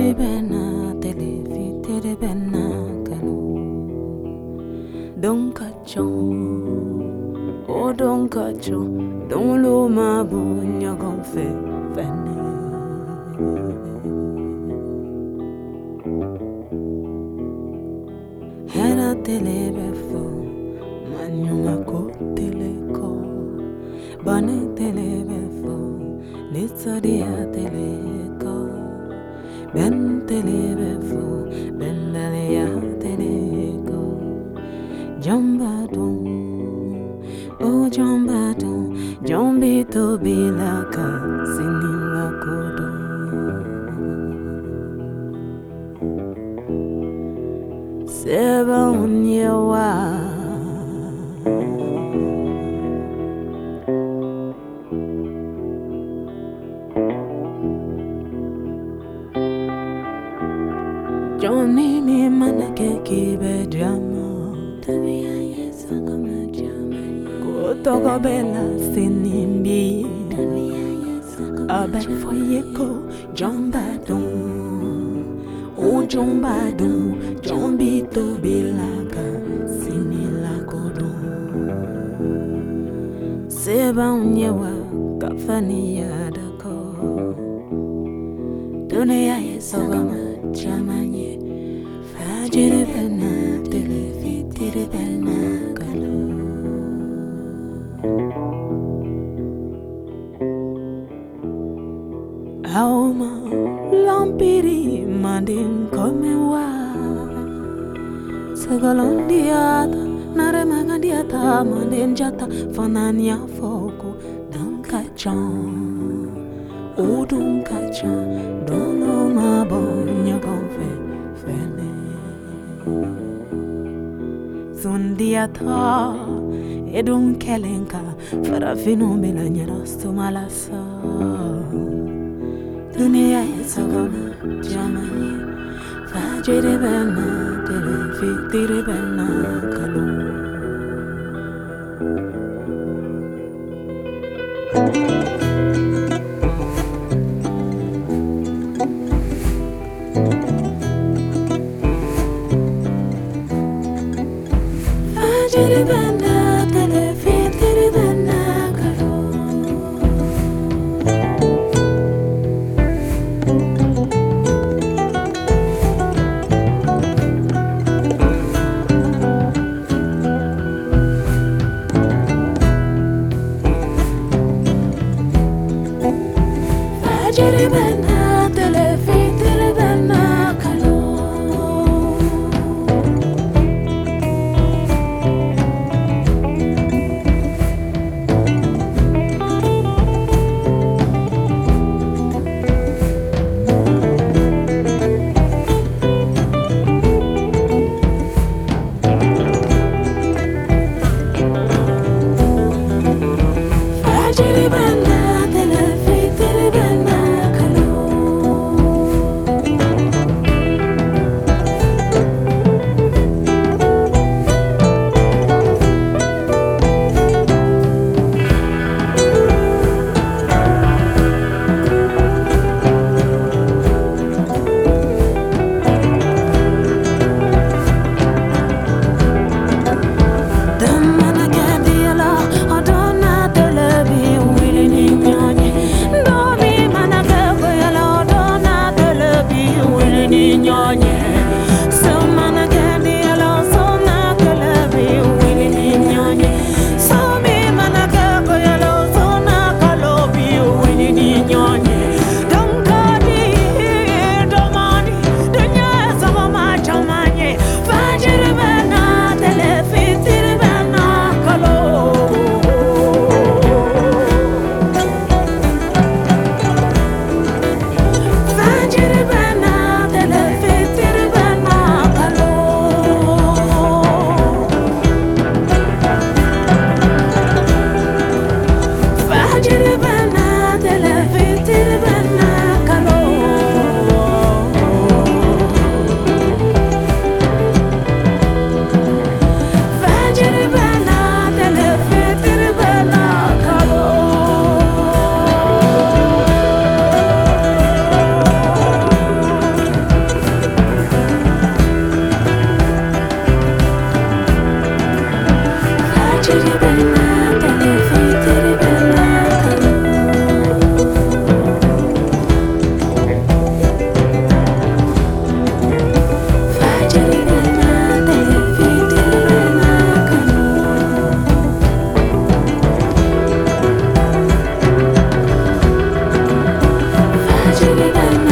fitere bena tele fitere bena kanu. Don kacho o don kacho don lo ma bu nyagon fe fene hera tele befo manyuma ko tele ko. Bane tele befo litsadia tele ko. Ben telebe fo, ben dalia teleko, jamba dum, oh jamba dum, jambi to bilaka, sinila kodum. Seba Johnny mi manake kibe drama Tabia yesa kama jama Kutoka bela sinimbi Tabia yesa kama Abe foyeko jamba dum O jamba dum Jombi to bilaka sinila kodum Seba unyewa kafani yadako Dunia yesogama chamanye Fajiri bena telefitiri bena kalo Aoma lampiri mandin komewa Segalon diata nare manga diata mandin jata fanania foko dan kacang O Zundiata edun kelenka farafino belanyara somalasa Dunia yesagama jamani. Fajiri bena tele fitiri bena kalu Acele to.